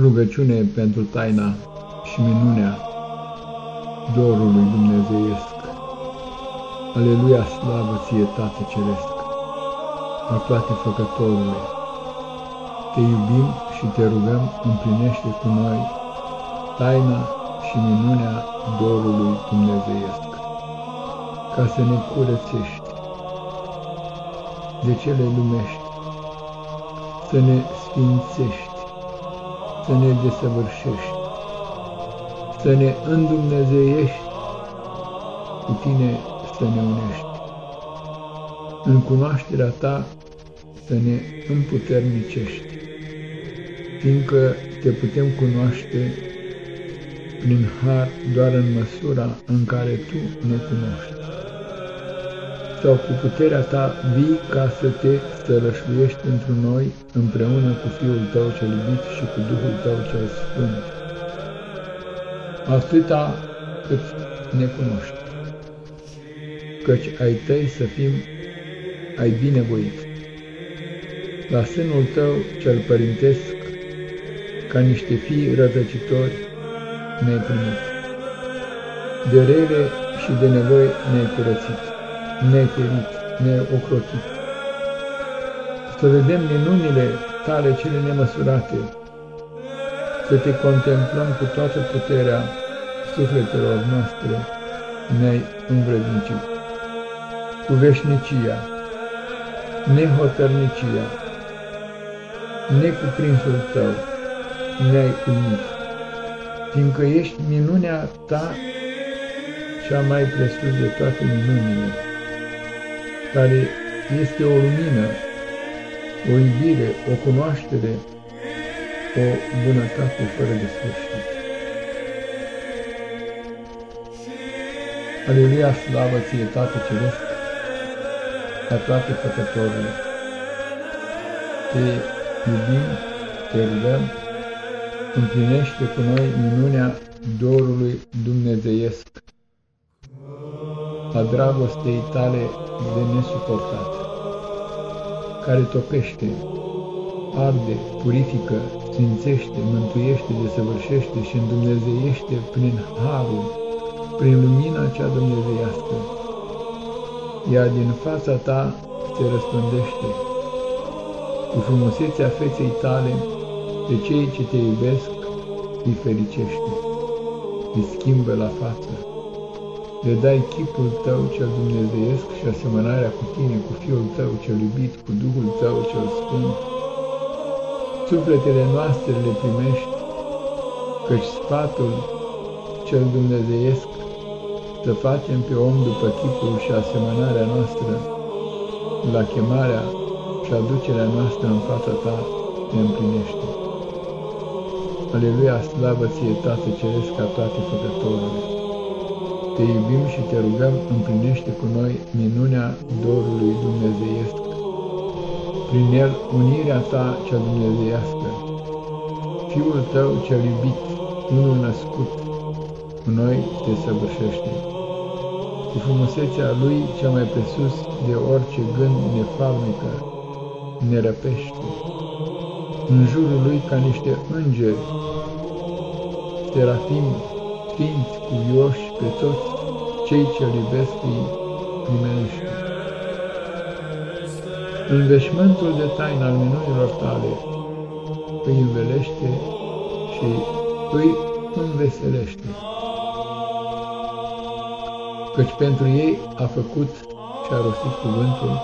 Rugăciune pentru taina și minunea dorului dumnezeiesc. Aleluia, slavă ție, Tată Ceresc, al toate făcătorule. Te iubim și te rugăm, împlinește cu noi taina și minunea dorului dumnezeiesc, ca să ne curățești de cele lumești, să ne sfințești, să ne desăvârșești, să ne îndumnezeiești, cu tine să ne unești. În cunoașterea ta să ne împuternicești, fiindcă te putem cunoaște prin har doar în măsura în care tu ne cunoști sau cu puterea ta vii ca să te stărășluiești pentru noi împreună cu Fiul tău cel iubit și cu Duhul tău cel Sfânt. Atâta cât ne cunoști, căci ai tăi să fim ai binevoit. La sânul tău cel părintesc, ca niște fii rătăcitori, ne-ai primit. De rele și de nevoi ne-ai curățit neferit, neocrotit. Să vedem minunile tale cele nemăsurate, să te contemplăm cu toată puterea sufletelor noastre, ne-ai învrednicit. Cu veșnicia, nehotărnicia, necuprinsul tău, ne-ai unit, fiindcă ești minunea ta cea mai presus de toate minunile care este o lumină, o iubire, o cunoaștere, o bunătate fără de sfârșit. Aleluia, slavă ție, Tată Ceresc, ca toate făcătorile. Te iubim, te rugăm, împlinește cu noi minunea dorului dumnezeiesc a dragostei tale de nesuportat, care topește, arde, purifică, sfințește, mântuiește, desăvârșește și îndumnezeiește prin harul, prin lumina cea dumnezeiască. Ea din fața ta se răspândește. Cu frumusețea feței tale, pe cei ce te iubesc, îi fericește, îi schimbă la față le dai chipul tău cel dumnezeiesc și asemănarea cu tine, cu Fiul tău cel iubit, cu Duhul tău cel sfânt. Sufletele noastre le primești, căci sfatul cel dumnezeiesc să facem pe om după chipul și asemănarea noastră, la chemarea și aducerea noastră în fața ta ne împlinește. Aleluia, slavă ție, Tată Ceresc, ca toate făcătorile! Te iubim și te rugăm, împlinește cu noi minunea dorului dumnezeiesc. Prin el, unirea ta cea dumnezeiască. Fiul tău cel iubit, unul născut, cu noi te săvârșește. Cu frumusețea lui cea mai presus de orice gând nefalnică, ne răpește. În jurul lui ca niște îngeri, serafimi, sfinți, cuvioși pe toți cei ce iubesc îi primește. În veșmântul de taină al minunilor tale îi învelește și îi înveselește. Căci pentru ei a făcut și a rostit cuvântul,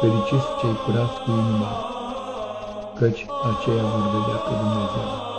fericiți cei curați cu inima, căci aceia vor vedea pe Dumnezeu.